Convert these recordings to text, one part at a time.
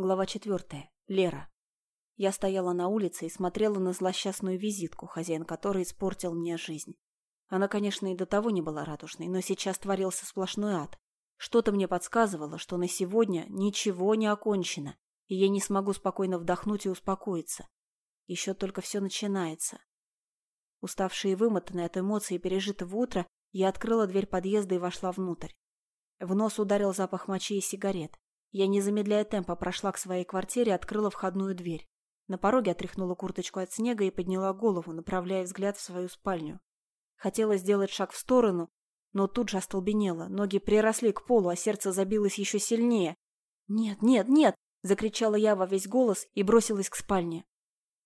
Глава четвертая. Лера. Я стояла на улице и смотрела на злосчастную визитку, хозяин которой испортил мне жизнь. Она, конечно, и до того не была радужной, но сейчас творился сплошной ад. Что-то мне подсказывало, что на сегодня ничего не окончено, и я не смогу спокойно вдохнуть и успокоиться. Еще только все начинается. Уставшая и вымотанная от эмоций пережитого утра, я открыла дверь подъезда и вошла внутрь. В нос ударил запах мочи и сигарет. Я, не замедляя темпа, прошла к своей квартире и открыла входную дверь. На пороге отряхнула курточку от снега и подняла голову, направляя взгляд в свою спальню. Хотела сделать шаг в сторону, но тут же остолбенела. Ноги приросли к полу, а сердце забилось еще сильнее. «Нет, нет, нет!» – закричала я во весь голос и бросилась к спальне.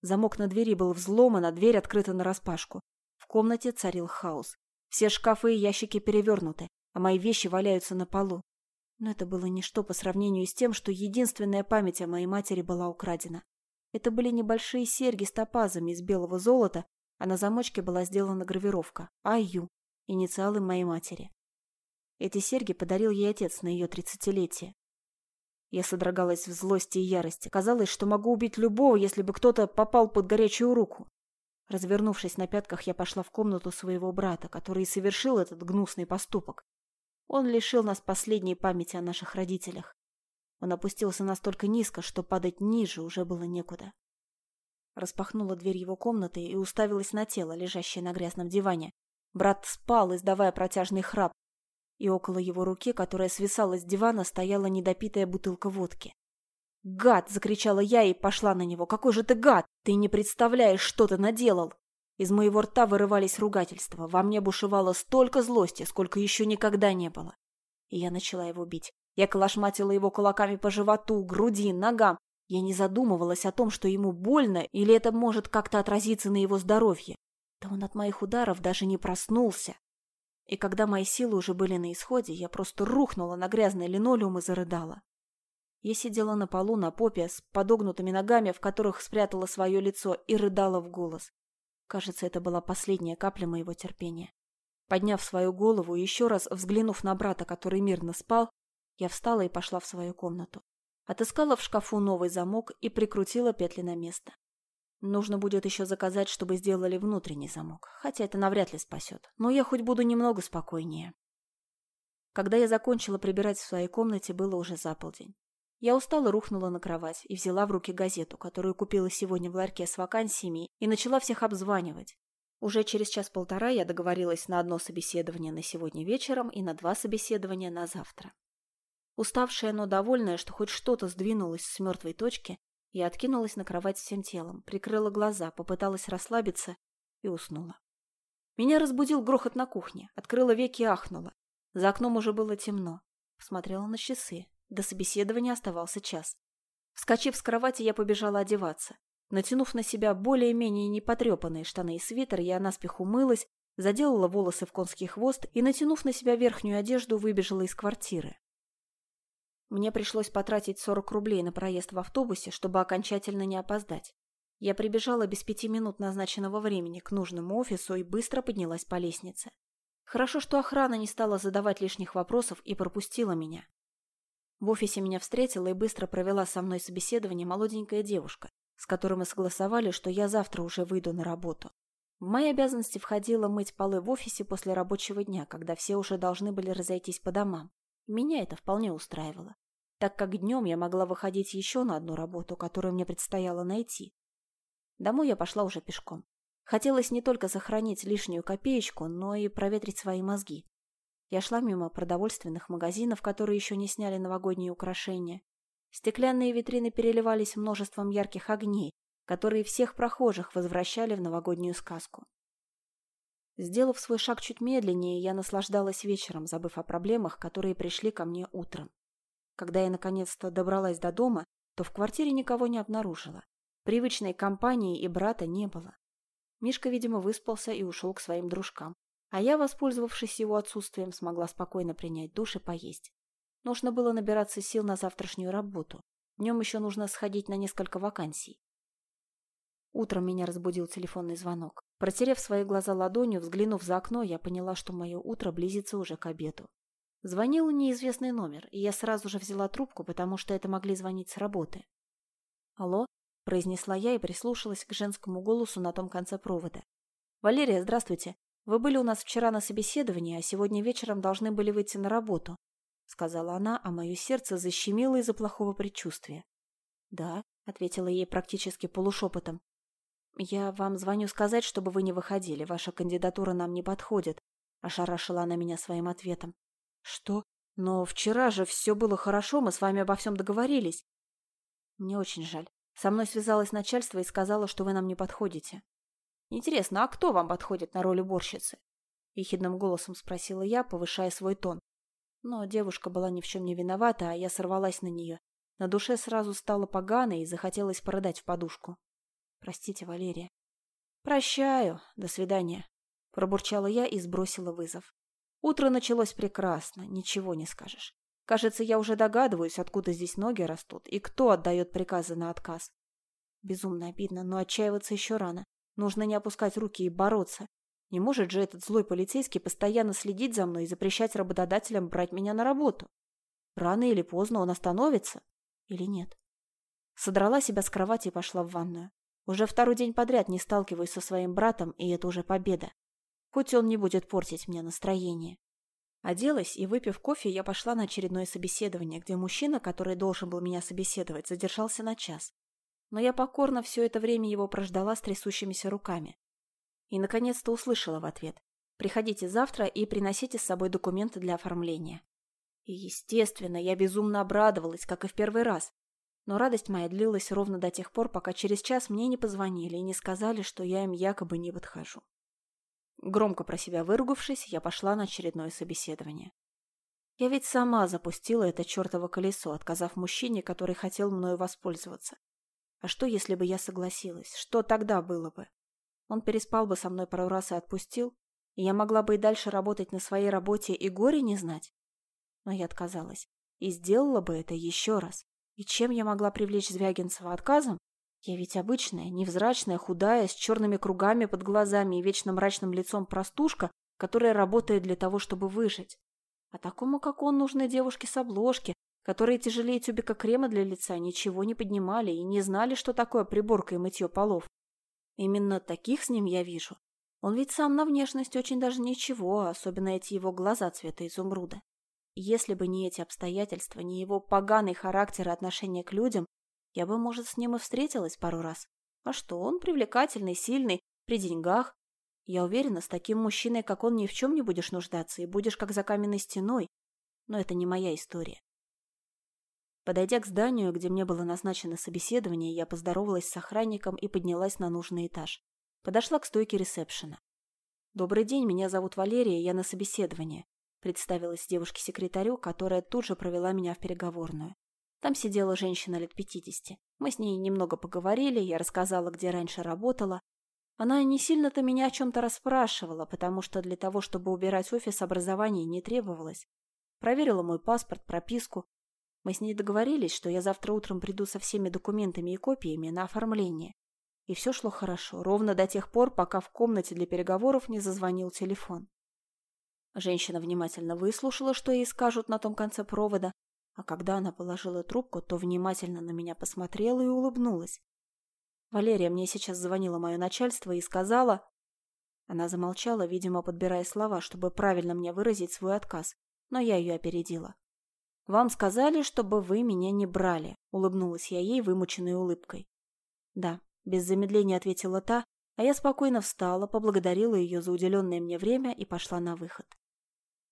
Замок на двери был взломан, а дверь открыта нараспашку. В комнате царил хаос. Все шкафы и ящики перевернуты, а мои вещи валяются на полу. Но это было ничто по сравнению с тем, что единственная память о моей матери была украдена. Это были небольшие серьги с топазами из белого золота, а на замочке была сделана гравировка «Аю» – инициалы моей матери. Эти серьги подарил ей отец на ее тридцатилетие. Я содрогалась в злости и ярости. Казалось, что могу убить любого, если бы кто-то попал под горячую руку. Развернувшись на пятках, я пошла в комнату своего брата, который совершил этот гнусный поступок. Он лишил нас последней памяти о наших родителях. Он опустился настолько низко, что падать ниже уже было некуда. Распахнула дверь его комнаты и уставилась на тело, лежащее на грязном диване. Брат спал, издавая протяжный храп, и около его руки, которая свисала с дивана, стояла недопитая бутылка водки. «Гад!» — закричала я и пошла на него. «Какой же ты гад! Ты не представляешь, что ты наделал!» Из моего рта вырывались ругательства. Во мне бушевало столько злости, сколько еще никогда не было. И я начала его бить. Я колошматила его кулаками по животу, груди, ногам. Я не задумывалась о том, что ему больно, или это может как-то отразиться на его здоровье. Да он от моих ударов даже не проснулся. И когда мои силы уже были на исходе, я просто рухнула на грязный линолеум и зарыдала. Я сидела на полу на попе с подогнутыми ногами, в которых спрятала свое лицо, и рыдала в голос. Кажется, это была последняя капля моего терпения. Подняв свою голову и еще раз взглянув на брата, который мирно спал, я встала и пошла в свою комнату. Отыскала в шкафу новый замок и прикрутила петли на место. Нужно будет еще заказать, чтобы сделали внутренний замок, хотя это навряд ли спасет, но я хоть буду немного спокойнее. Когда я закончила прибирать в своей комнате, было уже заполдень. Я устала рухнула на кровать и взяла в руки газету, которую купила сегодня в ларьке с вакансиями, и начала всех обзванивать. Уже через час-полтора я договорилась на одно собеседование на сегодня вечером и на два собеседования на завтра. Уставшая, но довольная, что хоть что-то сдвинулось с мертвой точки, я откинулась на кровать всем телом, прикрыла глаза, попыталась расслабиться и уснула. Меня разбудил грохот на кухне, открыла веки и ахнула. За окном уже было темно. Посмотрела на часы. До собеседования оставался час. Вскочив с кровати, я побежала одеваться. Натянув на себя более-менее непотрепанные штаны и свитер, я наспех умылась, заделала волосы в конский хвост и, натянув на себя верхнюю одежду, выбежала из квартиры. Мне пришлось потратить 40 рублей на проезд в автобусе, чтобы окончательно не опоздать. Я прибежала без пяти минут назначенного времени к нужному офису и быстро поднялась по лестнице. Хорошо, что охрана не стала задавать лишних вопросов и пропустила меня. В офисе меня встретила и быстро провела со мной собеседование молоденькая девушка, с которой мы согласовали, что я завтра уже выйду на работу. В мои обязанности входило мыть полы в офисе после рабочего дня, когда все уже должны были разойтись по домам. Меня это вполне устраивало, так как днем я могла выходить еще на одну работу, которую мне предстояло найти. Домой я пошла уже пешком. Хотелось не только сохранить лишнюю копеечку, но и проветрить свои мозги. Я шла мимо продовольственных магазинов, которые еще не сняли новогодние украшения. Стеклянные витрины переливались множеством ярких огней, которые всех прохожих возвращали в новогоднюю сказку. Сделав свой шаг чуть медленнее, я наслаждалась вечером, забыв о проблемах, которые пришли ко мне утром. Когда я наконец-то добралась до дома, то в квартире никого не обнаружила. Привычной компании и брата не было. Мишка, видимо, выспался и ушел к своим дружкам. А я, воспользовавшись его отсутствием, смогла спокойно принять душ и поесть. Нужно было набираться сил на завтрашнюю работу. Днем еще нужно сходить на несколько вакансий. Утром меня разбудил телефонный звонок. Протерев свои глаза ладонью, взглянув за окно, я поняла, что мое утро близится уже к обеду. Звонил неизвестный номер, и я сразу же взяла трубку, потому что это могли звонить с работы. «Алло?» – произнесла я и прислушалась к женскому голосу на том конце провода. «Валерия, здравствуйте. Вы были у нас вчера на собеседовании, а сегодня вечером должны были выйти на работу», – сказала она, а мое сердце защемило из-за плохого предчувствия. «Да», – ответила ей практически полушепотом. «Я вам звоню сказать, чтобы вы не выходили. Ваша кандидатура нам не подходит», – ошарашила она меня своим ответом. «Что? Но вчера же все было хорошо, мы с вами обо всем договорились». «Мне очень жаль. Со мной связалось начальство и сказало, что вы нам не подходите». «Интересно, а кто вам подходит на роль уборщицы?» Ехидным голосом спросила я, повышая свой тон. Но девушка была ни в чем не виновата, а я сорвалась на нее. На душе сразу стало погано и захотелось продать в подушку. «Простите, Валерия». «Прощаю. До свидания», – пробурчала я и сбросила вызов. Утро началось прекрасно, ничего не скажешь. Кажется, я уже догадываюсь, откуда здесь ноги растут и кто отдает приказы на отказ. Безумно обидно, но отчаиваться еще рано. Нужно не опускать руки и бороться. Не может же этот злой полицейский постоянно следить за мной и запрещать работодателям брать меня на работу. Рано или поздно он остановится. Или нет? Содрала себя с кровати и пошла в ванную. Уже второй день подряд не сталкиваюсь со своим братом, и это уже победа. Хоть он не будет портить мне настроение. Оделась и, выпив кофе, я пошла на очередное собеседование, где мужчина, который должен был меня собеседовать, задержался на час. Но я покорно все это время его прождала с трясущимися руками. И, наконец-то, услышала в ответ. «Приходите завтра и приносите с собой документы для оформления». И, естественно, я безумно обрадовалась, как и в первый раз. Но радость моя длилась ровно до тех пор, пока через час мне не позвонили и не сказали, что я им якобы не подхожу. Громко про себя выругавшись, я пошла на очередное собеседование. Я ведь сама запустила это чертово колесо, отказав мужчине, который хотел мною воспользоваться. А что, если бы я согласилась? Что тогда было бы? Он переспал бы со мной пару раз и отпустил, и я могла бы и дальше работать на своей работе и горе не знать. Но я отказалась. И сделала бы это еще раз. И чем я могла привлечь Звягинцева отказом? Я ведь обычная, невзрачная, худая, с черными кругами под глазами и вечно мрачным лицом простушка, которая работает для того, чтобы выжить. А такому, как он, нужны девушки с обложки, которые тяжелее тюбика крема для лица ничего не поднимали и не знали, что такое приборка и мытье полов. Именно таких с ним я вижу. Он ведь сам на внешность очень даже ничего, особенно эти его глаза цвета изумруда. Если бы не эти обстоятельства, не его поганый характер и отношение к людям, я бы, может, с ним и встретилась пару раз. А что, он привлекательный, сильный, при деньгах. Я уверена, с таким мужчиной, как он, ни в чем не будешь нуждаться и будешь как за каменной стеной. Но это не моя история. Подойдя к зданию, где мне было назначено собеседование, я поздоровалась с охранником и поднялась на нужный этаж. Подошла к стойке ресепшена. «Добрый день, меня зовут Валерия, я на собеседование», представилась девушке-секретарю, которая тут же провела меня в переговорную. Там сидела женщина лет пятидесяти. Мы с ней немного поговорили, я рассказала, где раньше работала. Она не сильно-то меня о чем-то расспрашивала, потому что для того, чтобы убирать офис, образования не требовалось. Проверила мой паспорт, прописку. Мы с ней договорились, что я завтра утром приду со всеми документами и копиями на оформление. И все шло хорошо, ровно до тех пор, пока в комнате для переговоров не зазвонил телефон. Женщина внимательно выслушала, что ей скажут на том конце провода, а когда она положила трубку, то внимательно на меня посмотрела и улыбнулась. «Валерия, мне сейчас звонило мое начальство и сказала...» Она замолчала, видимо, подбирая слова, чтобы правильно мне выразить свой отказ, но я ее опередила. «Вам сказали, чтобы вы меня не брали», — улыбнулась я ей вымученной улыбкой. «Да», — без замедления ответила та, а я спокойно встала, поблагодарила ее за уделенное мне время и пошла на выход.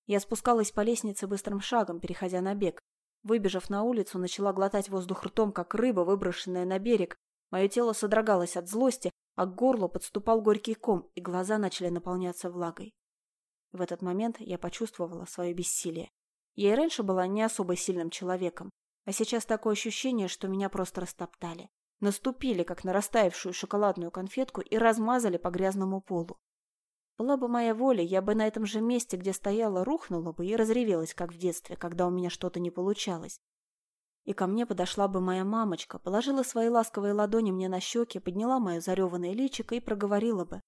Я спускалась по лестнице быстрым шагом, переходя на бег, Выбежав на улицу, начала глотать воздух ртом, как рыба, выброшенная на берег. Мое тело содрогалось от злости, а к горлу подступал горький ком, и глаза начали наполняться влагой. В этот момент я почувствовала свое бессилие. Я и раньше была не особо сильным человеком, а сейчас такое ощущение, что меня просто растоптали. Наступили, как на растаявшую шоколадную конфетку, и размазали по грязному полу. Была бы моя воля, я бы на этом же месте, где стояла, рухнула бы и разревелась, как в детстве, когда у меня что-то не получалось. И ко мне подошла бы моя мамочка, положила свои ласковые ладони мне на щеки, подняла мое зареванное личико и проговорила бы.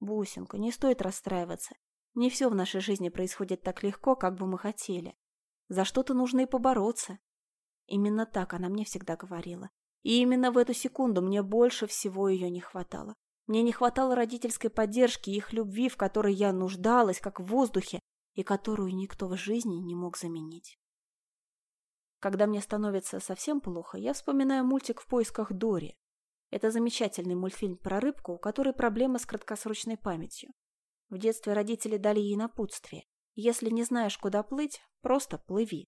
«Бусинка, не стоит расстраиваться. Не все в нашей жизни происходит так легко, как бы мы хотели. За что-то нужно и побороться. Именно так она мне всегда говорила. И именно в эту секунду мне больше всего ее не хватало. Мне не хватало родительской поддержки их любви, в которой я нуждалась, как в воздухе, и которую никто в жизни не мог заменить. Когда мне становится совсем плохо, я вспоминаю мультик «В поисках Дори». Это замечательный мультфильм про рыбку, у которой проблема с краткосрочной памятью. В детстве родители дали ей напутствие. Если не знаешь, куда плыть, просто плыви.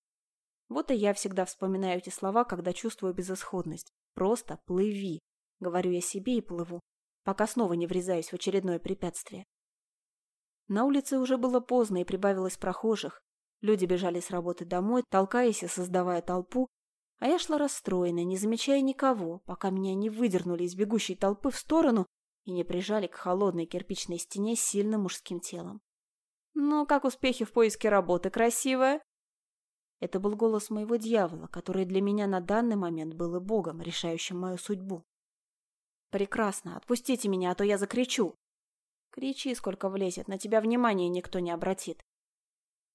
Вот и я всегда вспоминаю эти слова, когда чувствую безысходность. Просто плыви. Говорю я себе и плыву, пока снова не врезаюсь в очередное препятствие. На улице уже было поздно и прибавилось прохожих. Люди бежали с работы домой, толкаясь и создавая толпу, а я шла расстроенная, не замечая никого, пока меня не выдернули из бегущей толпы в сторону и не прижали к холодной кирпичной стене сильным мужским телом. «Ну, как успехи в поиске работы, красивая?» Это был голос моего дьявола, который для меня на данный момент был и богом, решающим мою судьбу. «Прекрасно, отпустите меня, а то я закричу!» «Кричи, сколько влезет, на тебя внимания никто не обратит!»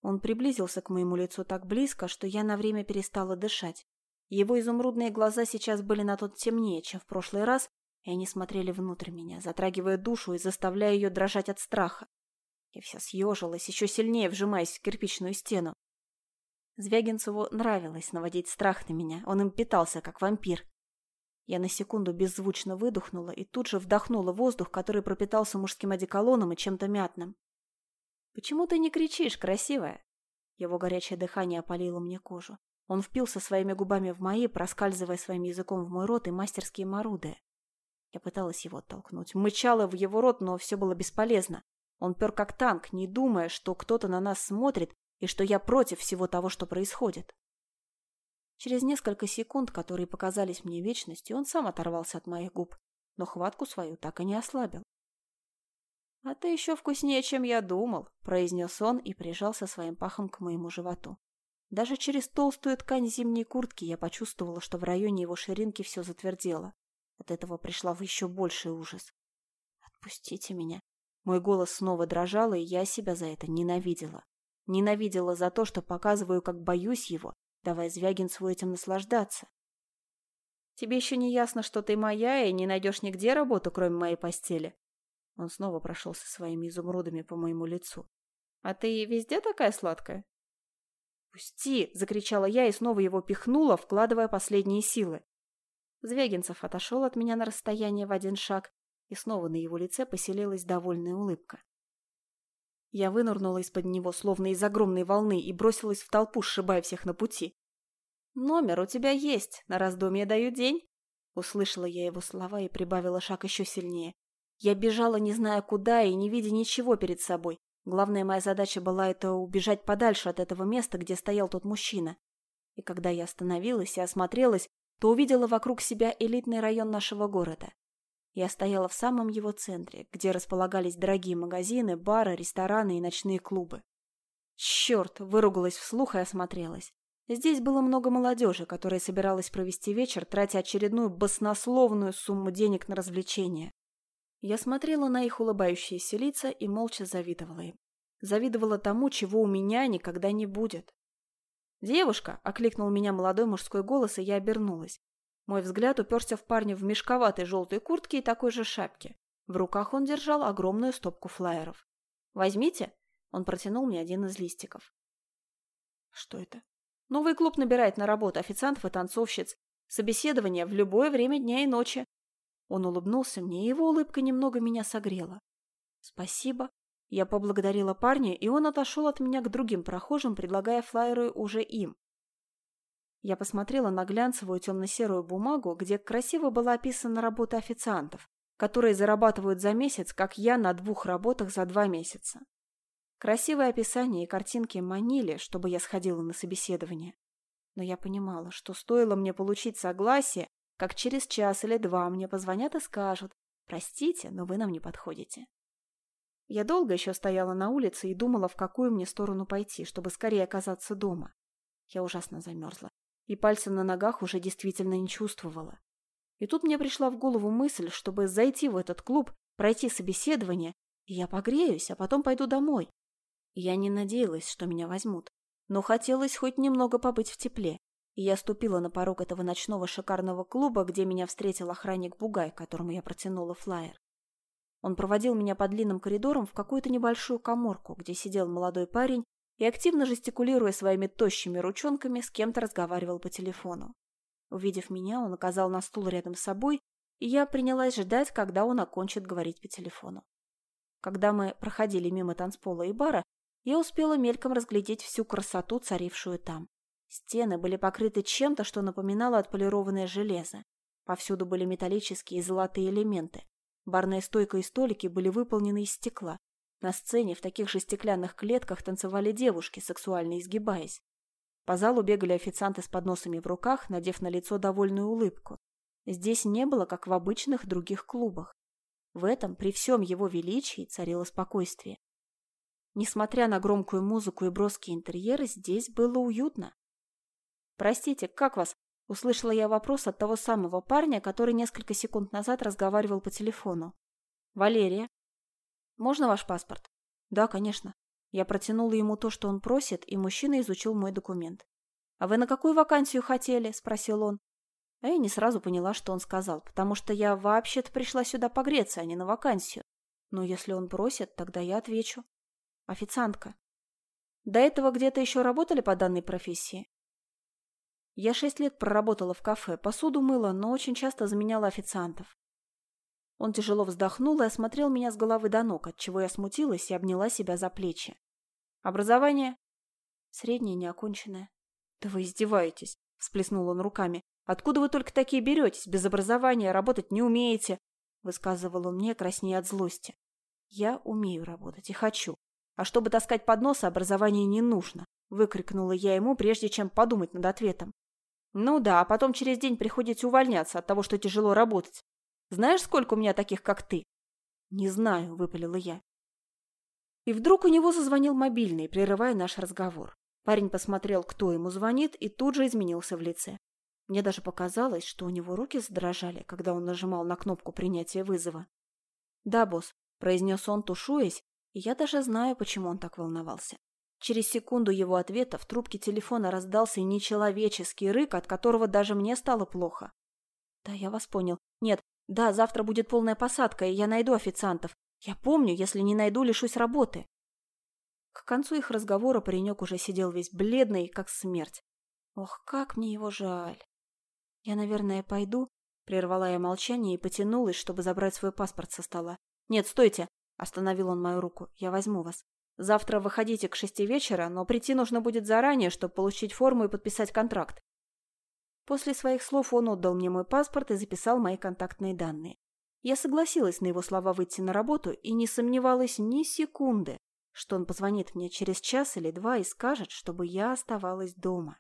Он приблизился к моему лицу так близко, что я на время перестала дышать. Его изумрудные глаза сейчас были на тот темнее, чем в прошлый раз, и они смотрели внутрь меня, затрагивая душу и заставляя ее дрожать от страха. Я вся съежилась, еще сильнее вжимаясь в кирпичную стену. Звягинцеву нравилось наводить страх на меня, он им питался, как вампир. Я на секунду беззвучно выдохнула и тут же вдохнула воздух, который пропитался мужским одеколоном и чем-то мятным. «Почему ты не кричишь, красивая?» Его горячее дыхание опалило мне кожу. Он впился своими губами в мои, проскальзывая своим языком в мой рот и мастерски морудая. Я пыталась его оттолкнуть, мычала в его рот, но все было бесполезно. Он пер как танк, не думая, что кто-то на нас смотрит и что я против всего того, что происходит. Через несколько секунд, которые показались мне вечностью, он сам оторвался от моих губ, но хватку свою так и не ослабил. «А ты еще вкуснее, чем я думал», — произнес он и прижался своим пахом к моему животу. Даже через толстую ткань зимней куртки я почувствовала, что в районе его ширинки все затвердело. От этого пришла в еще больший ужас. «Отпустите меня», мой голос снова дрожал, и я себя за это ненавидела. Ненавидела за то, что показываю, как боюсь его, давая Звягинцеву этим наслаждаться. «Тебе еще не ясно, что ты моя, и не найдешь нигде работу, кроме моей постели?» Он снова прошелся своими изумрудами по моему лицу. «А ты везде такая сладкая?» «Пусти!» — закричала я и снова его пихнула, вкладывая последние силы. Звягинцев отошел от меня на расстояние в один шаг и снова на его лице поселилась довольная улыбка. Я вынырнула из-под него, словно из огромной волны, и бросилась в толпу, сшибая всех на пути. «Номер у тебя есть, на раздумье даю день!» Услышала я его слова и прибавила шаг еще сильнее. Я бежала, не зная куда и не видя ничего перед собой. Главная моя задача была это убежать подальше от этого места, где стоял тот мужчина. И когда я остановилась и осмотрелась, то увидела вокруг себя элитный район нашего города. Я стояла в самом его центре, где располагались дорогие магазины, бары, рестораны и ночные клубы. Черт, выругалась вслух и осмотрелась. Здесь было много молодежи, которая собиралась провести вечер, тратя очередную баснословную сумму денег на развлечения. Я смотрела на их улыбающиеся лица и молча завидовала им. Завидовала тому, чего у меня никогда не будет. «Девушка!» — окликнул меня молодой мужской голос, и я обернулась. Мой взгляд уперся в парня в мешковатой желтой куртке и такой же шапке. В руках он держал огромную стопку флаеров. «Возьмите!» Он протянул мне один из листиков. «Что это?» «Новый клуб набирает на работу официантов и танцовщиц. Собеседование в любое время дня и ночи». Он улыбнулся мне, и его улыбка немного меня согрела. «Спасибо». Я поблагодарила парня, и он отошел от меня к другим прохожим, предлагая флаеры уже им. Я посмотрела на глянцевую темно-серую бумагу, где красиво была описана работа официантов, которые зарабатывают за месяц, как я на двух работах за два месяца. Красивое описание и картинки манили, чтобы я сходила на собеседование. Но я понимала, что стоило мне получить согласие, как через час или два мне позвонят и скажут «Простите, но вы нам не подходите». Я долго еще стояла на улице и думала, в какую мне сторону пойти, чтобы скорее оказаться дома. Я ужасно замерзла и пальцы на ногах уже действительно не чувствовала. И тут мне пришла в голову мысль, чтобы зайти в этот клуб, пройти собеседование, и я погреюсь, а потом пойду домой. Я не надеялась, что меня возьмут, но хотелось хоть немного побыть в тепле, и я ступила на порог этого ночного шикарного клуба, где меня встретил охранник Бугай, которому я протянула флаер. Он проводил меня по длинным коридорам в какую-то небольшую коморку, где сидел молодой парень и, активно жестикулируя своими тощими ручонками, с кем-то разговаривал по телефону. Увидев меня, он указал на стул рядом с собой, и я принялась ждать, когда он окончит говорить по телефону. Когда мы проходили мимо танцпола и бара, я успела мельком разглядеть всю красоту, царившую там. Стены были покрыты чем-то, что напоминало отполированное железо. Повсюду были металлические и золотые элементы. Барная стойка и столики были выполнены из стекла. На сцене в таких же стеклянных клетках танцевали девушки, сексуально изгибаясь. По залу бегали официанты с подносами в руках, надев на лицо довольную улыбку. Здесь не было, как в обычных других клубах. В этом, при всем его величии, царило спокойствие. Несмотря на громкую музыку и броские интерьеры, здесь было уютно. «Простите, как вас?» – услышала я вопрос от того самого парня, который несколько секунд назад разговаривал по телефону. «Валерия». «Можно ваш паспорт?» «Да, конечно». Я протянула ему то, что он просит, и мужчина изучил мой документ. «А вы на какую вакансию хотели?» – спросил он. А я не сразу поняла, что он сказал, потому что я вообще-то пришла сюда погреться, а не на вакансию. Но если он просит, тогда я отвечу. Официантка. До этого где-то еще работали по данной профессии? Я шесть лет проработала в кафе, посуду мыла, но очень часто заменяла официантов. Он тяжело вздохнул и осмотрел меня с головы до ног, отчего я смутилась и обняла себя за плечи. Образование? Среднее, неоконченное. Да вы издеваетесь, всплеснул он руками. Откуда вы только такие беретесь? Без образования работать не умеете, высказывал он мне, краснея от злости. Я умею работать и хочу. А чтобы таскать подносы, образование не нужно, выкрикнула я ему, прежде чем подумать над ответом. Ну да, а потом через день приходите увольняться от того, что тяжело работать. Знаешь, сколько у меня таких, как ты? Не знаю, выпалила я. И вдруг у него зазвонил мобильный, прерывая наш разговор. Парень посмотрел, кто ему звонит, и тут же изменился в лице. Мне даже показалось, что у него руки задрожали, когда он нажимал на кнопку принятия вызова. «Да, босс», – произнес он, тушуясь, и я даже знаю, почему он так волновался. Через секунду его ответа в трубке телефона раздался нечеловеческий рык, от которого даже мне стало плохо. «Да, я вас понял. Нет, да, завтра будет полная посадка, и я найду официантов. Я помню, если не найду, лишусь работы». К концу их разговора паренек уже сидел весь бледный, как смерть. Ох, как мне его жаль. Я, наверное, пойду, прервала я молчание и потянулась, чтобы забрать свой паспорт со стола. Нет, стойте, остановил он мою руку. Я возьму вас. Завтра выходите к шести вечера, но прийти нужно будет заранее, чтобы получить форму и подписать контракт. После своих слов он отдал мне мой паспорт и записал мои контактные данные. Я согласилась на его слова выйти на работу и не сомневалась ни секунды, что он позвонит мне через час или два и скажет, чтобы я оставалась дома.